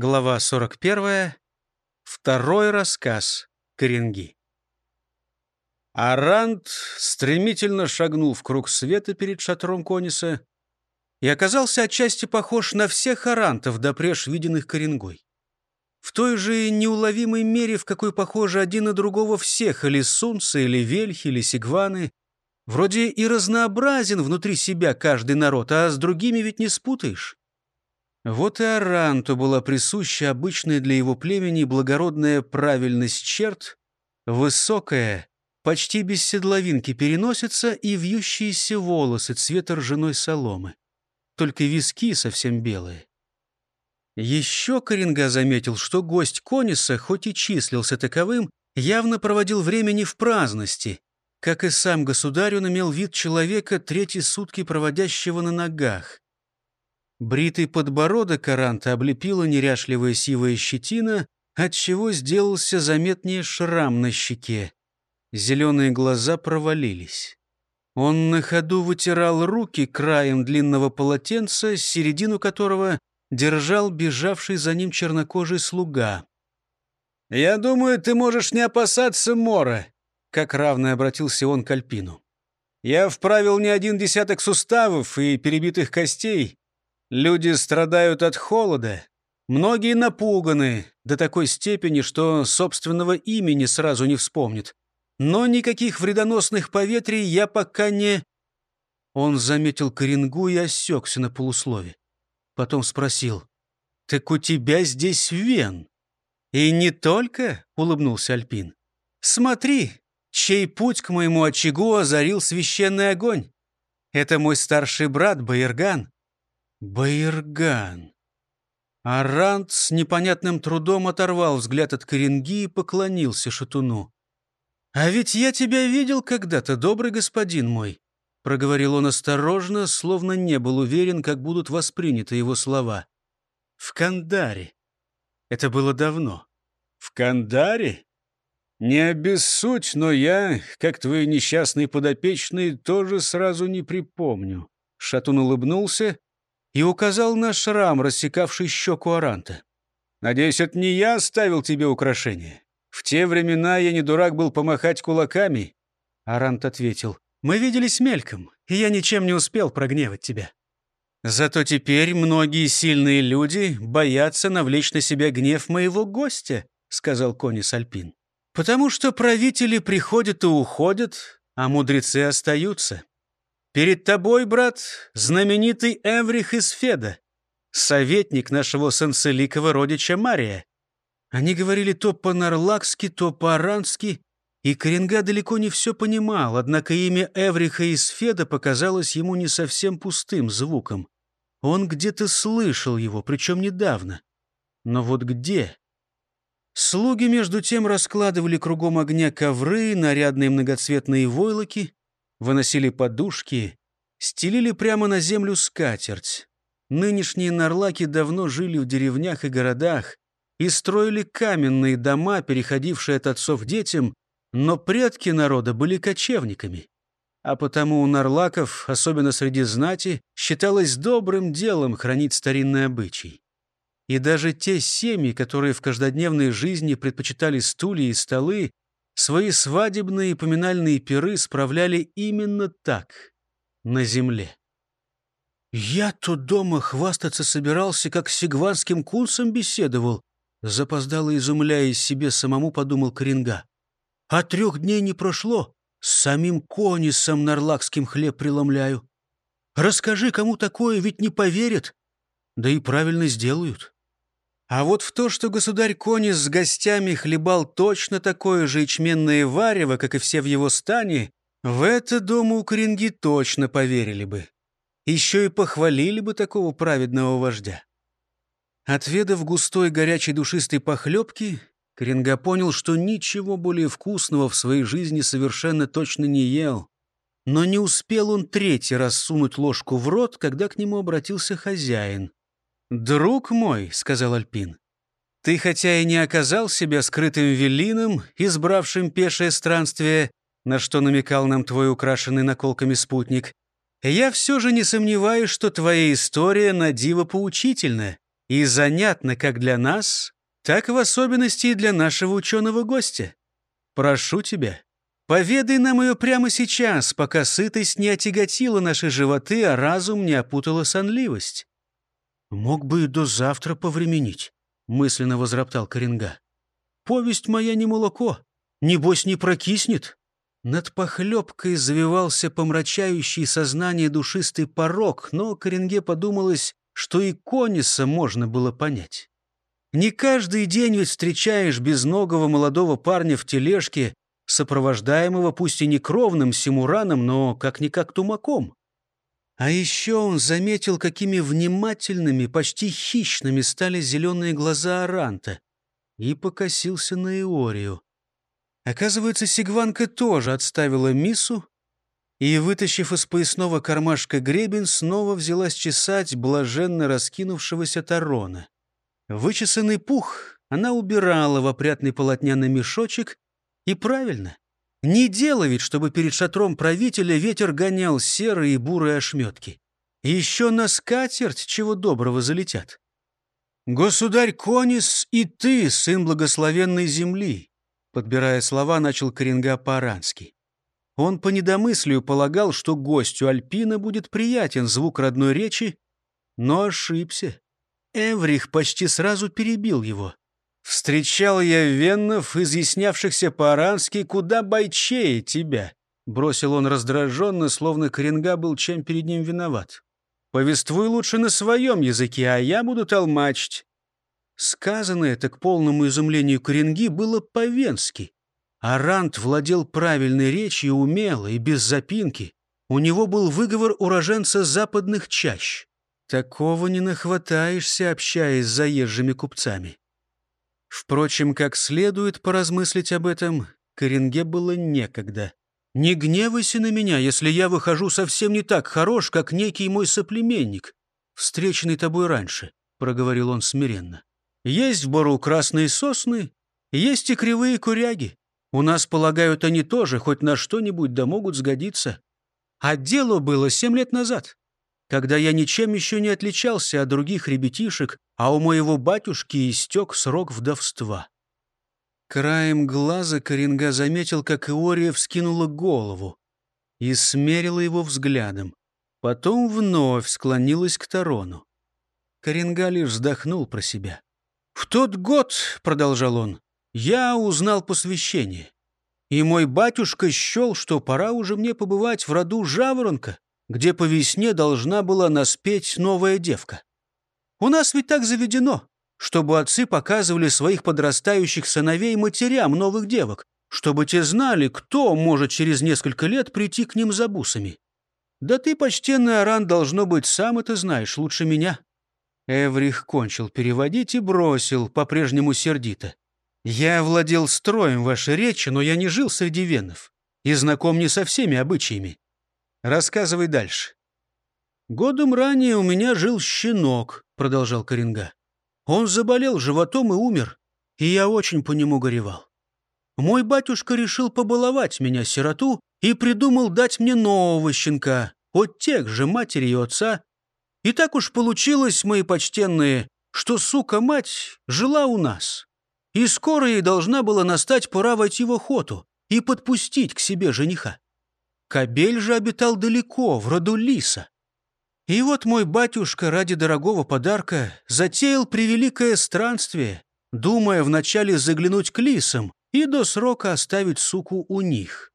Глава 41. Второй рассказ Коренги. Арант стремительно шагнул в круг света перед шатром Кониса и оказался отчасти похож на всех арантов, допреж виденных Коренгой. В той же неуловимой мере, в какой похожи один на другого всех, или сунцы, или вельхи, или сигваны. Вроде и разнообразен внутри себя каждый народ, а с другими ведь не спутаешь. Вот и Аранту была присуща обычная для его племени благородная правильность черт, высокая, почти без седловинки переносится и вьющиеся волосы цвета ржаной соломы. Только виски совсем белые. Еще Коренга заметил, что гость Кониса, хоть и числился таковым, явно проводил времени в праздности, как и сам государь, он имел вид человека, третьи сутки проводящего на ногах. Бритый подбородок Аранта облепила неряшливая сивая щетина, отчего сделался заметнее шрам на щеке. Зеленые глаза провалились. Он на ходу вытирал руки краем длинного полотенца, середину которого держал бежавший за ним чернокожий слуга. «Я думаю, ты можешь не опасаться мора», — как равно обратился он к Альпину. «Я вправил не один десяток суставов и перебитых костей, Люди страдают от холода. Многие напуганы до такой степени, что собственного имени сразу не вспомнит. Но никаких вредоносных поветрий я пока не... Он заметил Коренгу и осекся на полуслове. Потом спросил, «Так у тебя здесь вен?» «И не только?» — улыбнулся Альпин. «Смотри, чей путь к моему очагу озарил священный огонь. Это мой старший брат Баирган. Баирган. Арант с непонятным трудом оторвал взгляд от коренги и поклонился шатуну. «А ведь я тебя видел когда-то, добрый господин мой», — проговорил он осторожно, словно не был уверен, как будут восприняты его слова. «В Кандаре. Это было давно». «В Кандаре? Не обессудь, но я, как твой несчастный подопечный, тоже сразу не припомню». Шатун улыбнулся и указал на шрам, рассекавший щеку Аранта. «Надеюсь, это не я оставил тебе украшение. В те времена я не дурак был помахать кулаками». Арант ответил, «Мы виделись мельком, и я ничем не успел прогневать тебя. Зато теперь многие сильные люди боятся навлечь на себя гнев моего гостя», сказал Конис Альпин. «Потому что правители приходят и уходят, а мудрецы остаются. Перед тобой, брат, знаменитый Эврих из Феда, советник нашего санцеликова родича Мария. Они говорили то по-нарлакски, то по-арански, и Коренга далеко не все понимал, однако имя Эвриха из Феда показалось ему не совсем пустым звуком. Он где-то слышал его, причем недавно. Но вот где? Слуги, между тем, раскладывали кругом огня ковры, нарядные многоцветные войлоки, выносили подушки, стелили прямо на землю скатерть. Нынешние нарлаки давно жили в деревнях и городах и строили каменные дома, переходившие от отцов детям, но предки народа были кочевниками. А потому у нарлаков, особенно среди знати, считалось добрым делом хранить старинный обычай. И даже те семьи, которые в каждодневной жизни предпочитали стулья и столы, Свои свадебные и поминальные пиры справляли именно так, на земле. «Я тут дома хвастаться собирался, как с сигванским кунсом беседовал», запоздало изумляясь себе самому, подумал Коренга. «А трех дней не прошло, с самим конисом нарлакским хлеб преломляю. Расскажи, кому такое, ведь не поверят, да и правильно сделают». А вот в то, что государь Конис с гостями хлебал точно такое же ячменное варево, как и все в его стане, в это дома у Коренги точно поверили бы. Еще и похвалили бы такого праведного вождя. Отведав густой горячей душистой похлебки, Коренга понял, что ничего более вкусного в своей жизни совершенно точно не ел. Но не успел он третий раз сунуть ложку в рот, когда к нему обратился хозяин. «Друг мой», — сказал Альпин, — «ты хотя и не оказал себя скрытым велином, избравшим пешее странствие, на что намекал нам твой украшенный наколками спутник, я все же не сомневаюсь, что твоя история на диво поучительная. И занятно как для нас, так в особенности и для нашего ученого гостя. Прошу тебя, поведай нам ее прямо сейчас, пока сытость не отяготила наши животы, а разум не опутала сонливость». «Мог бы и до завтра повременить», — мысленно возроптал Коренга. «Повесть моя не молоко, небось не прокиснет». Над похлебкой завивался помрачающий сознание душистый порог, но Коренге подумалось, что и Кониса можно было понять. Не каждый день ведь встречаешь безногого молодого парня в тележке, сопровождаемого пусть и не кровным симураном, но как-никак тумаком. А еще он заметил, какими внимательными, почти хищными стали зеленые глаза Аранта, и покосился на Иорию. Оказывается, Сигванка тоже отставила миссу и, вытащив из поясного кармашка гребень, снова взялась чесать блаженно раскинувшегося Тарона. Вычесанный пух она убирала в опрятный полотняный мешочек, и правильно. Не дело ведь, чтобы перед шатром правителя ветер гонял серые и бурые ошметки. Еще на скатерть чего доброго залетят. «Государь Конис и ты, сын благословенной земли, Подбирая слова, начал Коренга по-арански. Он по недомыслию полагал, что гостю Альпина будет приятен звук родной речи, но ошибся. Эврих почти сразу перебил его. «Встречал я веннов, изъяснявшихся по-арански, куда бойчее тебя», — бросил он раздраженно, словно Коренга был чем перед ним виноват. «Повествуй лучше на своем языке, а я буду толмачить. Сказанное это к полному изумлению Коренги было по-венски. Арант владел правильной речью умело и без запинки. У него был выговор уроженца западных чащ. Такого не нахватаешься, общаясь с заезжими купцами. Впрочем, как следует поразмыслить об этом, Коренге было некогда. «Не гневайся на меня, если я выхожу совсем не так хорош, как некий мой соплеменник, встреченный тобой раньше», — проговорил он смиренно. Есть в бору красные сосны, есть и кривые куряги. У нас, полагают, они тоже хоть на что-нибудь да могут сгодиться. А дело было семь лет назад, когда я ничем еще не отличался от других ребятишек, а у моего батюшки истек срок вдовства. Краем глаза Коренга заметил, как Иория вскинула голову и смерила его взглядом. Потом вновь склонилась к Тарону. Коренга лишь вздохнул про себя. «В тот год, — продолжал он, — я узнал посвящение, и мой батюшка счел, что пора уже мне побывать в роду жаворонка, где по весне должна была наспеть новая девка. У нас ведь так заведено, чтобы отцы показывали своих подрастающих сыновей матерям новых девок, чтобы те знали, кто может через несколько лет прийти к ним за бусами. Да ты, почтенный Аран, должно быть, сам это знаешь лучше меня. Эврих кончил переводить и бросил, по-прежнему сердито. «Я владел строем вашей речи, но я не жил среди венов и знаком не со всеми обычаями. Рассказывай дальше». «Годом ранее у меня жил щенок», — продолжал Коренга. «Он заболел животом и умер, и я очень по нему горевал. Мой батюшка решил побаловать меня, сироту, и придумал дать мне нового щенка, от тех же матери и отца, и так уж получилось, мои почтенные, что сука-мать жила у нас. И скоро ей должна была настать пора войти в охоту и подпустить к себе жениха. Кобель же обитал далеко, в роду лиса. И вот мой батюшка ради дорогого подарка затеял превеликое странствие, думая вначале заглянуть к лисам и до срока оставить суку у них.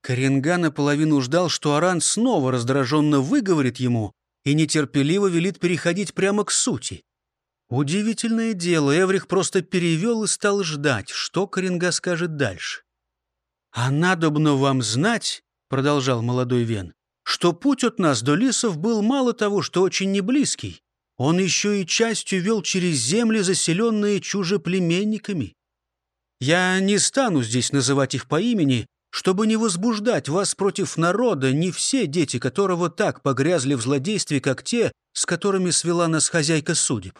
Коренга наполовину ждал, что Аран снова раздраженно выговорит ему, и нетерпеливо велит переходить прямо к сути. Удивительное дело, Эврих просто перевел и стал ждать, что Коренга скажет дальше. «А надобно вам знать, — продолжал молодой Вен, — что путь от нас до лисов был мало того, что очень неблизкий, он еще и частью вел через земли, заселенные чужеплеменниками. Я не стану здесь называть их по имени, чтобы не возбуждать вас против народа, не все дети которого так погрязли в злодействе, как те, с которыми свела нас хозяйка судеб.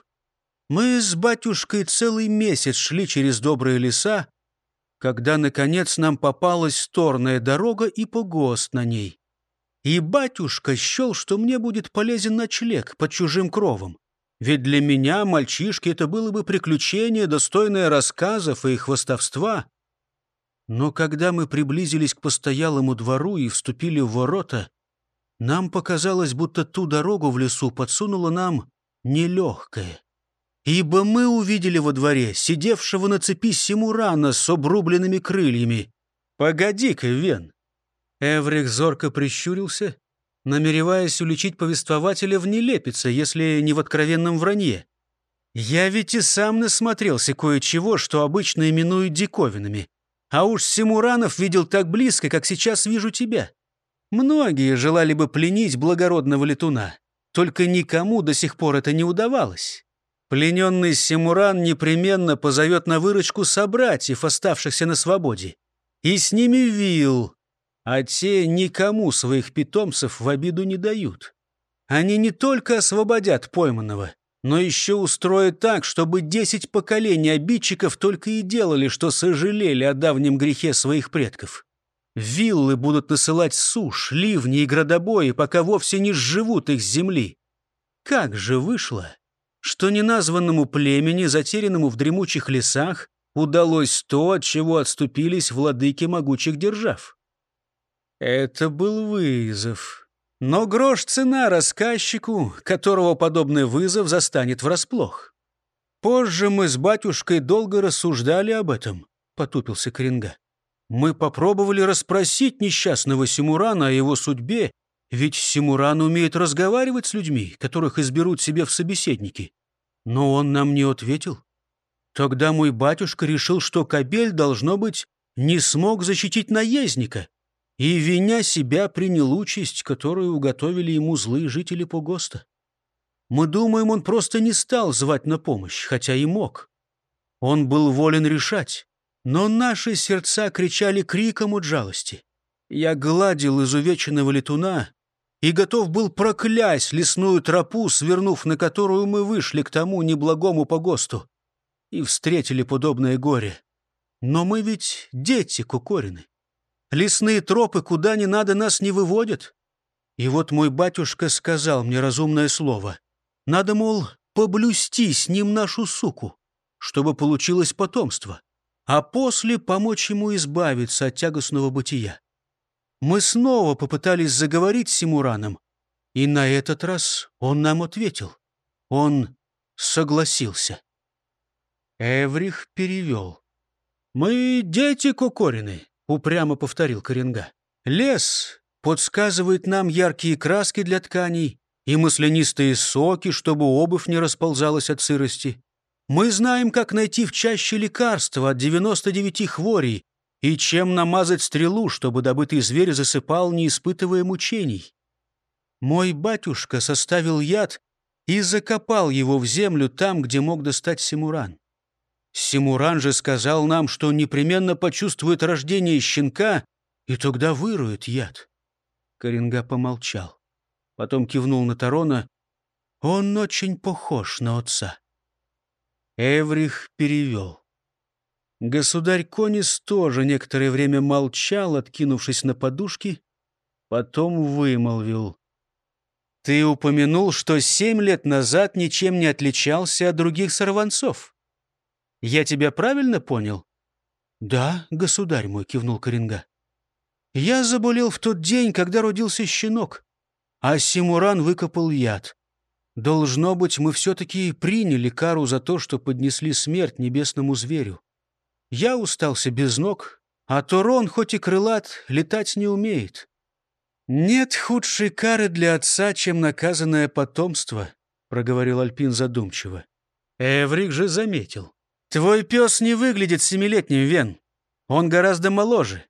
Мы с батюшкой целый месяц шли через добрые леса, когда, наконец, нам попалась сторная дорога и погост на ней. И батюшка счел, что мне будет полезен ночлег под чужим кровом. Ведь для меня, мальчишки, это было бы приключение, достойное рассказов и хвостовства. Но когда мы приблизились к постоялому двору и вступили в ворота, нам показалось, будто ту дорогу в лесу подсунула нам нелегкая. Ибо мы увидели во дворе сидевшего на цепи Симурана с обрубленными крыльями. «Погоди-ка, Вен!» Эврих зорко прищурился, намереваясь уличить повествователя в нелепице, если не в откровенном вранье. «Я ведь и сам насмотрелся кое-чего, что обычно именуют диковинами. А уж Симуранов видел так близко, как сейчас вижу тебя. Многие желали бы пленить благородного летуна, только никому до сих пор это не удавалось. Плененный Симуран непременно позовет на выручку собратьев, оставшихся на свободе. И с ними вил, а те никому своих питомцев в обиду не дают. Они не только освободят пойманного, но еще устроят так, чтобы десять поколений обидчиков только и делали, что сожалели о давнем грехе своих предков. Виллы будут насылать сушь, ливни и градобои, пока вовсе не сживут их с земли. Как же вышло, что неназванному племени, затерянному в дремучих лесах, удалось то, от чего отступились владыки могучих держав. Это был вызов. Но грош цена рассказчику, которого подобный вызов застанет врасплох. Позже мы с батюшкой долго рассуждали об этом, потупился Коренга. Мы попробовали расспросить несчастного Симурана о его судьбе, ведь Симуран умеет разговаривать с людьми, которых изберут себе в собеседники. Но он нам не ответил. Тогда мой батюшка решил, что кобель, должно быть, не смог защитить наездника, и, виня себя, принял участь, которую уготовили ему злые жители Погоста. Мы думаем, он просто не стал звать на помощь, хотя и мог. Он был волен решать, но наши сердца кричали криком от жалости. Я гладил изувеченного летуна и готов был проклясть лесную тропу, свернув на которую мы вышли к тому неблагому погосту и встретили подобное горе. Но мы ведь дети Кукорины. Лесные тропы куда ни надо нас не выводят. И вот мой батюшка сказал мне разумное слово. Надо, мол, поблюсти с ним нашу суку, чтобы получилось потомство, а после помочь ему избавиться от тягостного бытия. Мы снова попытались заговорить с Симураном, и на этот раз он нам ответил. Он согласился. Эврих перевел. «Мы дети Кокорины», — упрямо повторил Коренга. «Лес подсказывает нам яркие краски для тканей и маслянистые соки, чтобы обувь не расползалась от сырости. Мы знаем, как найти в чаще лекарства от 99 хворей и чем намазать стрелу, чтобы добытый зверь засыпал, не испытывая мучений. Мой батюшка составил яд и закопал его в землю там, где мог достать Симуран. Симуран же сказал нам, что непременно почувствует рождение щенка и тогда вырует яд. Коренга помолчал. Потом кивнул на Тарона. Он очень похож на отца. Эврих перевел. Государь Конис тоже некоторое время молчал, откинувшись на подушки, потом вымолвил. «Ты упомянул, что семь лет назад ничем не отличался от других сорванцов. Я тебя правильно понял?» «Да, государь мой», — кивнул Коренга. «Я заболел в тот день, когда родился щенок, а Симуран выкопал яд. Должно быть, мы все-таки приняли кару за то, что поднесли смерть небесному зверю. Я устался без ног, а Турон, хоть и крылат, летать не умеет. Нет худшей кары для отца, чем наказанное потомство», — проговорил Альпин задумчиво. Эврик же заметил. Твой пес не выглядит семилетним, Вен. Он гораздо моложе.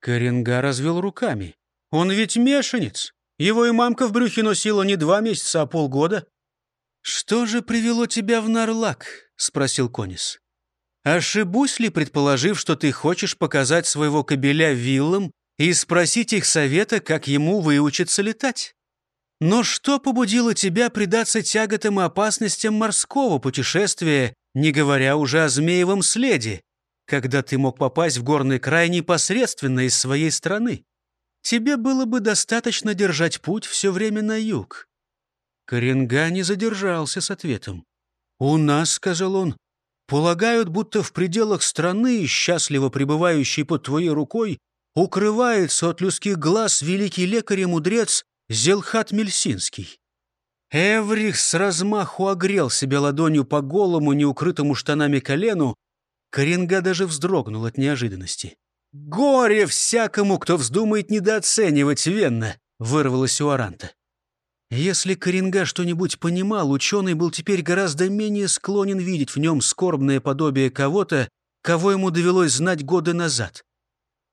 Коренга развел руками. Он ведь мешанец. Его и мамка в брюхе носила не два месяца, а полгода. «Что же привело тебя в Нарлак?» — спросил Конис. «Ошибусь ли, предположив, что ты хочешь показать своего кобеля виллам и спросить их совета, как ему выучиться летать?» Но что побудило тебя предаться тяготам и опасностям морского путешествия, не говоря уже о змеевом следе, когда ты мог попасть в горный край непосредственно из своей страны? Тебе было бы достаточно держать путь все время на юг. Коренга не задержался с ответом. «У нас, — сказал он, — полагают, будто в пределах страны, счастливо пребывающей под твоей рукой, укрывается от людских глаз великий лекарь и мудрец Зелхат Мельсинский. Эврих с размаху огрел себя ладонью по голому, неукрытому штанами колену. Коренга даже вздрогнул от неожиданности. «Горе всякому, кто вздумает недооценивать Венна!» — вырвалось у Аранта. Если Коренга что-нибудь понимал, ученый был теперь гораздо менее склонен видеть в нем скорбное подобие кого-то, кого ему довелось знать годы назад.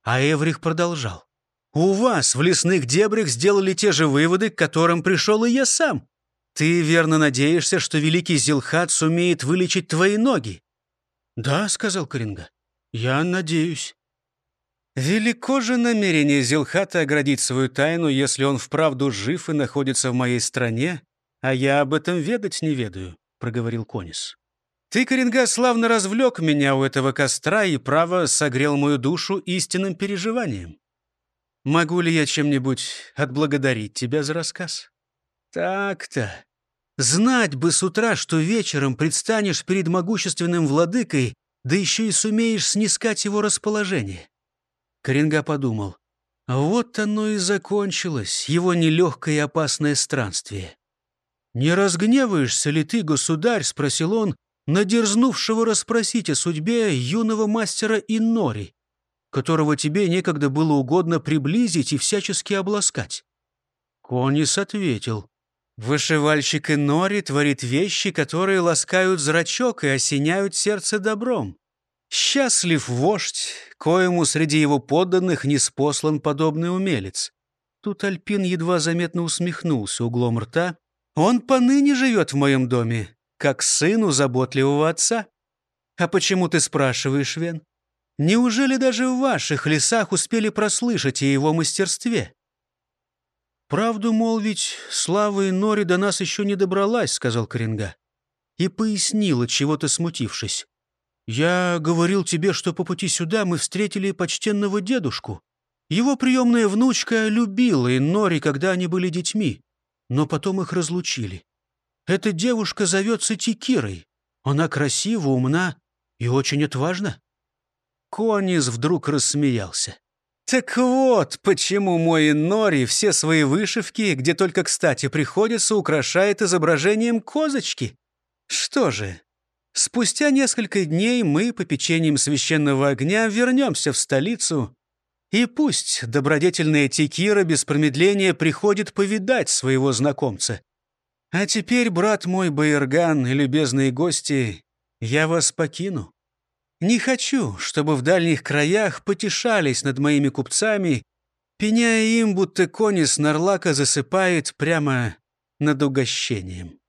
А Эврих продолжал. «У вас в лесных дебрях сделали те же выводы, к которым пришел и я сам. Ты верно надеешься, что великий Зилхат сумеет вылечить твои ноги?» «Да», — сказал Коренга, — «я надеюсь». «Велико же намерение Зилхата оградить свою тайну, если он вправду жив и находится в моей стране, а я об этом ведать не ведаю», — проговорил Конис. «Ты, Коренга, славно развлек меня у этого костра и, право, согрел мою душу истинным переживанием. Могу ли я чем-нибудь отблагодарить тебя за рассказ?» Так-то. Знать бы с утра, что вечером предстанешь перед могущественным владыкой, да еще и сумеешь снискать его расположение. Коренга подумал. Вот оно и закончилось, его нелегкое и опасное странствие. «Не разгневаешься ли ты, государь?» — спросил он, надерзнувшего расспросить о судьбе юного мастера Иннори, которого тебе некогда было угодно приблизить и всячески обласкать. Конис ответил. Вышивальщик Инори творит вещи, которые ласкают зрачок и осеняют сердце добром. Счастлив вождь, коему среди его подданных не спослан подобный умелец. Тут Альпин едва заметно усмехнулся углом рта. Он поныне живет в моем доме, как сыну заботливого отца. А почему ты спрашиваешь, Вен? Неужели даже в ваших лесах успели прослышать о его мастерстве? «Правду, мол, ведь слава и Нори до нас еще не добралась», — сказал Коренга. И пояснила, чего-то смутившись. «Я говорил тебе, что по пути сюда мы встретили почтенного дедушку. Его приемная внучка любила Нори, когда они были детьми, но потом их разлучили. Эта девушка зовется Тикирой. Она красива, умна и очень отважна». Конис вдруг рассмеялся. Так вот, почему мой Нори все свои вышивки, где только кстати приходится, украшает изображением козочки. Что же, спустя несколько дней мы, по печеньям священного огня, вернемся в столицу, и пусть добродетельная Текира без промедления приходит повидать своего знакомца. А теперь, брат мой Байерган и любезные гости, я вас покину. Не хочу, чтобы в дальних краях потешались над моими купцами, пеняя им, будто конец Нарлака засыпает прямо над угощением.